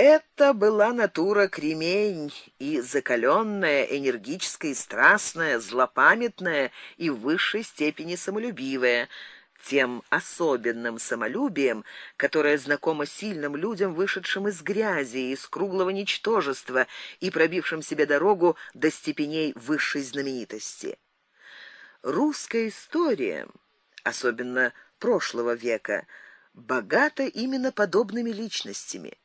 Это была натура кремень и закаленная, энергическая и страстная, злопамятная и в высшей степени самолюбивая тем особенным самолюбием, которое знакомо сильным людям, вышедшим из грязи, из круглого ничтожества и пробившим себе дорогу до степеней высшей знаменитости. Русская история, особенно прошлого века, богата именно подобными личностями.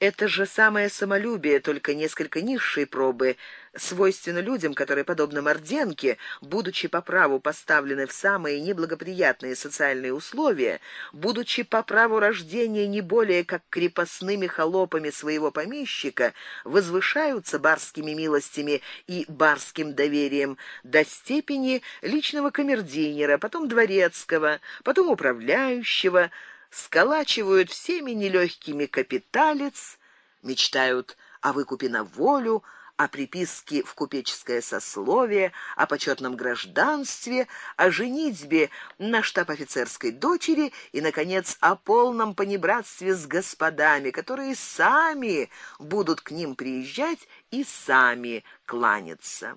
Это же самое самолюбие, только несколько низшей пробы, свойственно людям, которые подобно Морденке, будучи по праву поставлены в самые неблагоприятные социальные условия, будучи по праву рождения не более как крепостными холопами своего помещика, возвышаются барскими милостями и барским доверием до степени личного камердинера, потом дворецкого, потом управляющего, сколачивают всеми нелегкими капиталец, мечтают о выкупе на волю, о приписке в купеческое сословие, о почетном гражданстве, о женитьбе на штаб-офицерской дочери и наконец о полном понебратстве с господами, которые сами будут к ним приезжать и сами кланяться.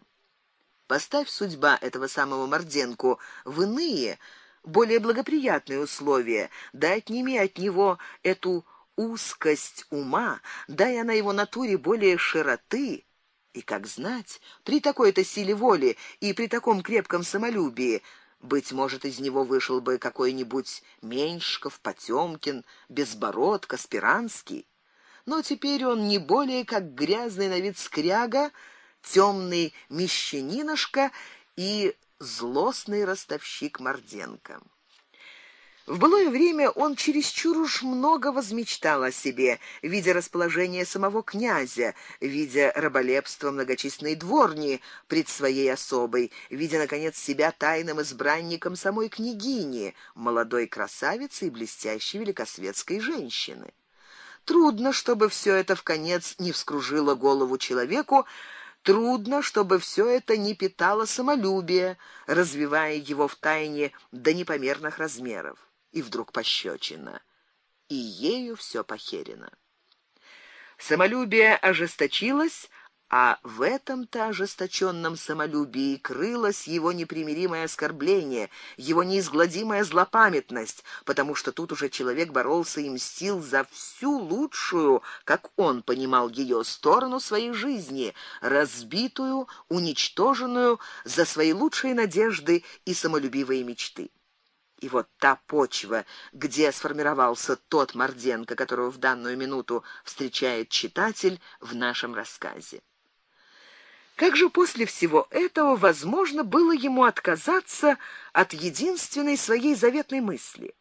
Поставь судьба этого самого Морденку в иные более благоприятные условия, да отними от него эту узкость ума, дай она его натуре более широты, и как знать, при такой-то силе воли и при таком крепком самолюбии быть может, из него вышел бы какой-нибудь Меньшков, Потёмкин, Безбородко, Спиранский. Но теперь он не более как грязный на вид скряга, темный мещаниношка и злостный ростовщик Морденко. В былое время он чересчур уж много возмечтал о себе, видя расположение самого князя, видя раболепство многочисленной дворни пред своей особой, видя наконец себя тайным избранником самой княгини, молодой красавицы и блестящей великосветской женщины. Трудно, чтобы все это в конец не вскружило голову человеку, Трудно, чтобы все это не питало самолюбие, развивая его в тайне до непомерных размеров. И вдруг пощечина, и ею все похерено. Самолюбие ожесточилось, а в этом-то ожесточенном самолюбии крылось его непримиримое оскорбление, его неизгладимая злопамятность, потому что тут уже человек боролся и мстил за всю лучшую, как он понимал ее сторону своей жизни, разбитую, уничтоженную за свои лучшие надежды и самолюбивые мечты. И вот та почва, где сформировался тот Морденко, которого в данную минуту встречает читатель в нашем рассказе. Как же после всего этого возможно было ему отказаться от единственной своей заветной мысли?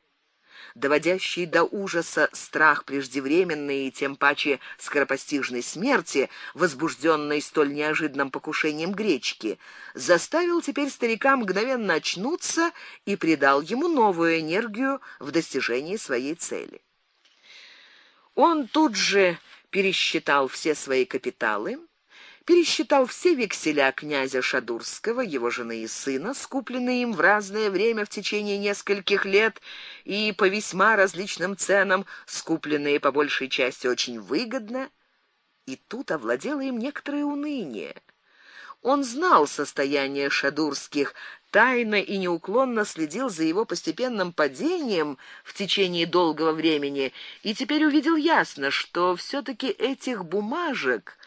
доводящий до ужаса страх преждевременной и тем паче скоропостижной смерти, возбужденной столь неожиданным покушением гречки, заставил теперь старика мгновенно очнуться и придал ему новую энергию в достижении своей цели. Он тут же пересчитал все свои капиталы, пересчитал все векселя князя Шадурского, его жены и сына, скупленные им в разное время в течение нескольких лет и по весьма различным ценам, скупленные по большей части очень выгодно, и тут овладело им некоторое уныние. Он знал состояние Шадурских, тайно и неуклонно следил за его постепенным падением в течение долгого времени, и теперь увидел ясно, что все таки этих бумажек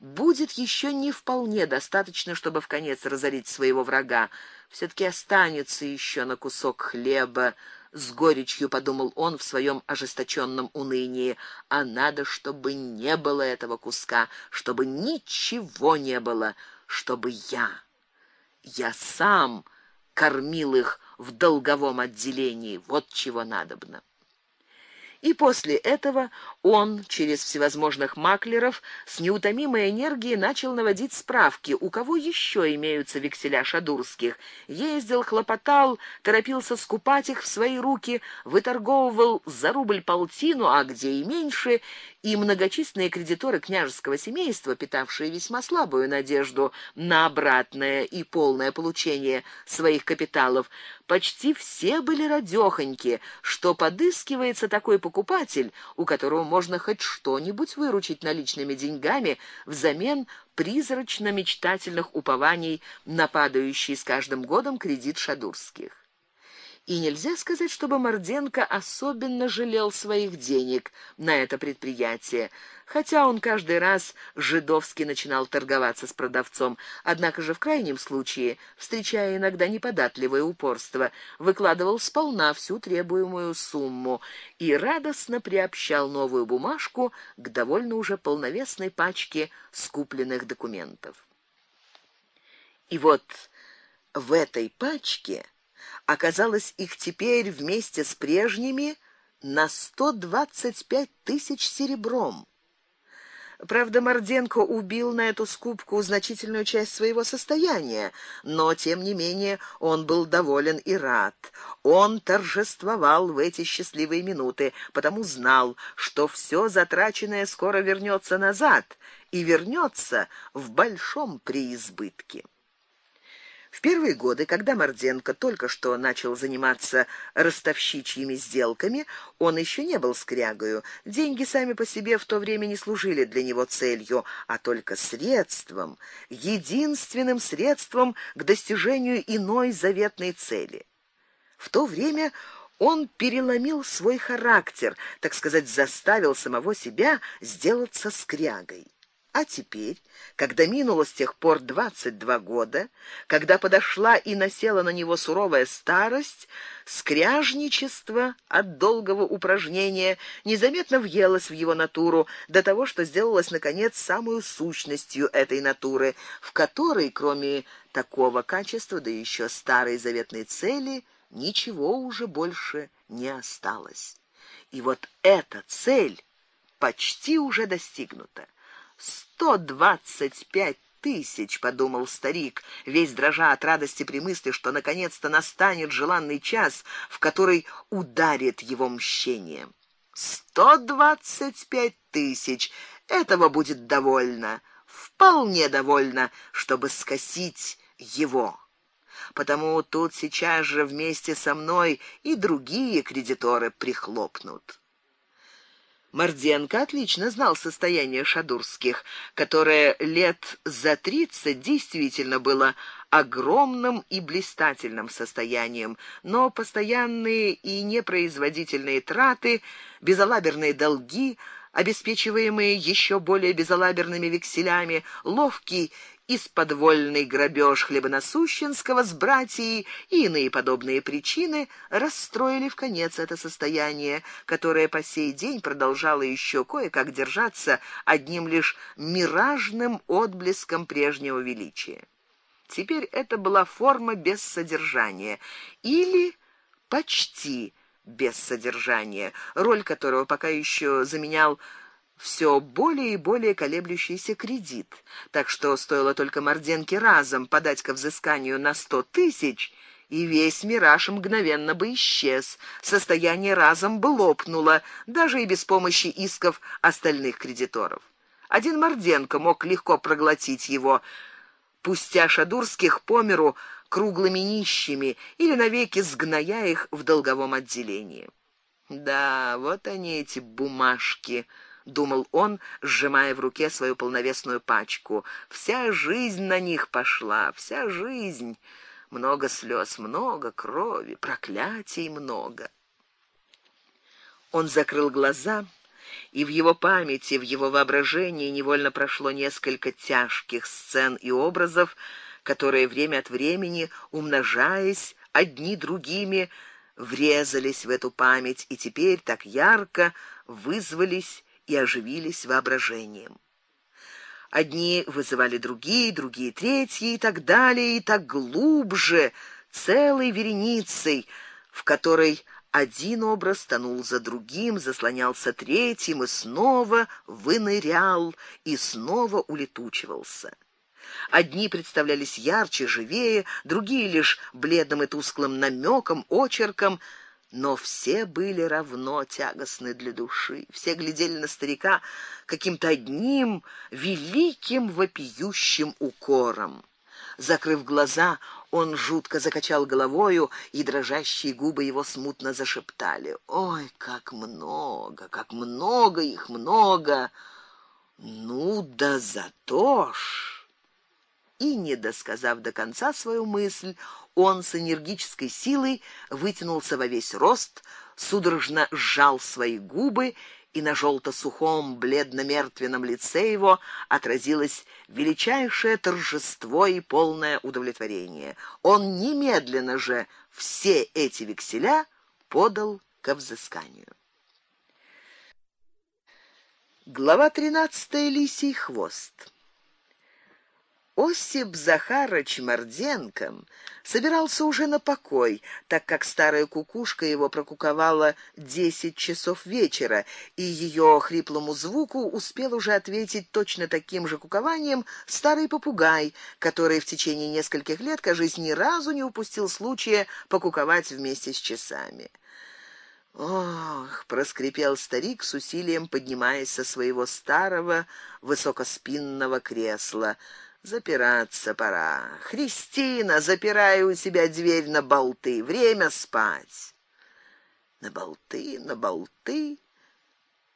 будет еще не вполне достаточно, чтобы в конец разорить своего врага. все таки останется еще на кусок хлеба, с горечью подумал он в своем ожесточенном унынии. А надо, чтобы не было этого куска, чтобы ничего не было, чтобы я я сам кормил их в долговом отделении. Вот чего надобно. И после этого он через всевозможных маклеров с неутомимой энергией начал наводить справки, у кого еще имеются векселя шадурских. Ездил, хлопотал, торопился скупать их в свои руки, выторговывал за рубль полтину, а где и меньше, и многочисленные кредиторы княжеского семейства, питавшие весьма слабую надежду на обратное и полное получение своих капиталов, почти все были радёхоньки, что подыскивается такой покупатель, у которого можно хоть что-нибудь выручить наличными деньгами взамен призрачно-мечтательных упований на падающий с каждым годом кредит Шадурских. И нельзя сказать, чтобы Морденко особенно жалел своих денег на это предприятие, хотя он каждый раз жидовски начинал торговаться с продавцом, однако же в крайнем случае, встречая иногда неподатливое упорство, выкладывал сполна всю требуемую сумму и радостно приобщал новую бумажку к довольно уже полновесной пачке скупленных документов. И вот в этой пачке оказалось их теперь вместе с прежними на сто двадцать пять тысяч серебром. Правда, Морденко убил на эту скупку значительную часть своего состояния, но тем не менее он был доволен и рад. Он торжествовал в эти счастливые минуты, потому знал, что все затраченное скоро вернется назад и вернется в большом преизбытке. В первые годы, когда Морденко только что начал заниматься ростовщичьими сделками, он еще не был скрягою. Деньги сами по себе в то время не служили для него целью, а только средством, единственным средством к достижению иной заветной цели. В то время он переломил свой характер, так сказать, заставил самого себя сделаться скрягой. А теперь, когда минуло с тех пор двадцать два года, когда подошла и насела на него суровая старость, скряжничество от долгого упражнения незаметно въелось в его натуру до того, что сделалось наконец самую сущностью этой натуры, в которой, кроме такого качества, да еще старой заветной цели, ничего уже больше не осталось. И вот эта цель почти уже достигнута. Сто двадцать пять тысяч, подумал старик, весь дрожа от радости при мысли, что наконец-то настанет желанный час, в который ударит его мщение. Сто двадцать пять тысяч. Этого будет довольно, вполне довольно, чтобы скосить его. Потому тут сейчас же вместе со мной и другие кредиторы прихлопнут. Морденко отлично знал состояние шадурских, которое лет за тридцать действительно было огромным и блистательным состоянием, но постоянные и непроизводительные траты, безалаберные долги, обеспечиваемые еще более безалаберными векселями, ловкий исподвольный грабеж хлебоносущенского с братьей и иные подобные причины расстроили в конец это состояние, которое по сей день продолжало еще кое-как держаться одним лишь миражным отблеском прежнего величия. Теперь это была форма без содержания или почти без содержания, роль которого пока еще заменял все более и более колеблющийся кредит. Так что стоило только Морденке разом подать ко взысканию на сто тысяч, и весь мираж мгновенно бы исчез. Состояние разом бы лопнуло, даже и без помощи исков остальных кредиторов. Один Морденко мог легко проглотить его, пустя Шадурских по миру круглыми нищими или навеки сгноя их в долговом отделении. Да, вот они эти бумажки думал он, сжимая в руке свою полновесную пачку. Вся жизнь на них пошла, вся жизнь. Много слез, много крови, проклятий много. Он закрыл глаза, и в его памяти, в его воображении невольно прошло несколько тяжких сцен и образов, которые время от времени, умножаясь одни другими, врезались в эту память и теперь так ярко вызвались и оживились воображением. Одни вызывали другие, другие третьи и так далее, и так глубже, целой вереницей, в которой один образ тонул за другим, заслонялся третьим и снова вынырял и снова улетучивался. Одни представлялись ярче, живее, другие лишь бледным и тусклым намеком, очерком, но все были равно тягостны для души. Все глядели на старика каким-то одним великим вопиющим укором. Закрыв глаза, Он жутко закачал головою, и дрожащие губы его смутно зашептали: "Ой, как много, как много их много. Ну да зато ж". И не досказав до конца свою мысль, он с энергической силой вытянулся во весь рост, судорожно сжал свои губы и на желто сухом бледно-мертвенном лице его отразилось величайшее торжество и полное удовлетворение. Он немедленно же все эти векселя подал к взысканию. Глава 13. Лисий хвост. Осип Захарыч Морденко собирался уже на покой, так как старая кукушка его прокуковала десять часов вечера, и ее хриплому звуку успел уже ответить точно таким же кукованием старый попугай, который в течение нескольких лет, кажется, ни разу не упустил случая покуковать вместе с часами. Ох, проскрипел старик с усилием поднимаясь со своего старого высокоспинного кресла. Запираться пора. Христина, запирай у себя дверь на болты. Время спать. На болты, на болты.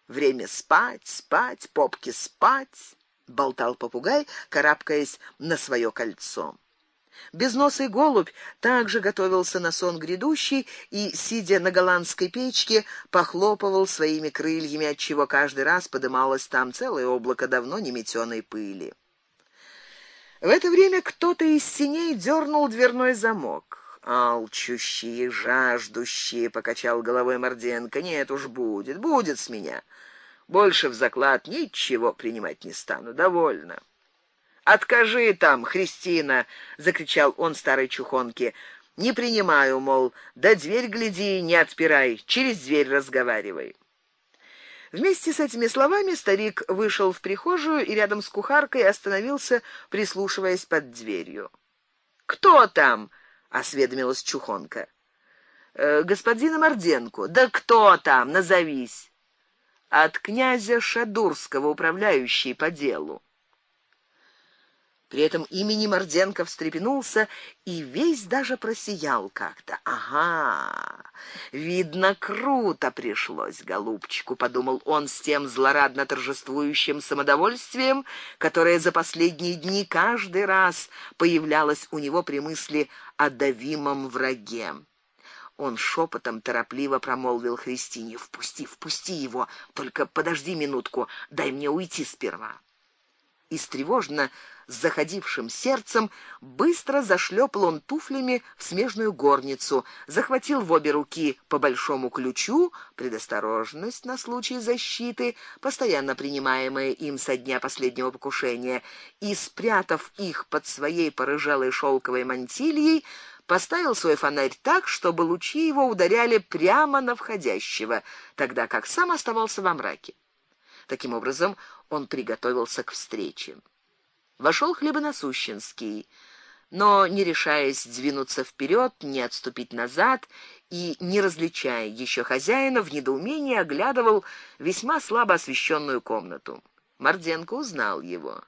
Время спать, спать, попки спать, болтал попугай, карабкаясь на свое кольцо. Безносый голубь также готовился на сон грядущий и, сидя на голландской печке, похлопывал своими крыльями, от чего каждый раз подымалось там целое облако давно не пыли. В это время кто-то из синей дернул дверной замок. Алчущие, жаждущие, покачал головой Морденко. Нет уж будет, будет с меня. Больше в заклад ничего принимать не стану, довольно. Откажи там, Христина, закричал он старой чухонке. Не принимаю, мол, да дверь гляди, не отпирай, через дверь разговаривай. Вместе с этими словами старик вышел в прихожую и рядом с кухаркой остановился, прислушиваясь под дверью. Кто там? осведомилась чухонка. Э, господин Морденко. Да кто там? Назовись. От князя Шадурского, управляющий по делу. При этом имени Морденко встрепенулся и весь даже просиял как-то. Ага. Видно, круто пришлось голубчику, подумал он с тем злорадно торжествующим самодовольствием, которое за последние дни каждый раз появлялось у него при мысли о давимом враге. Он шепотом торопливо промолвил Христине: "Впусти, впусти его, только подожди минутку, дай мне уйти сперва" и тревожно с заходившим сердцем быстро зашлепал он туфлями в смежную горницу, захватил в обе руки по большому ключу, предосторожность на случай защиты, постоянно принимаемая им со дня последнего покушения, и спрятав их под своей порыжалой шелковой мантильей, поставил свой фонарь так, чтобы лучи его ударяли прямо на входящего, тогда как сам оставался во мраке. Таким образом, он приготовился к встрече. Вошел Хлебоносущенский, но не решаясь двинуться вперед, не отступить назад и не различая еще хозяина, в недоумении оглядывал весьма слабо освещенную комнату. Морденко узнал его.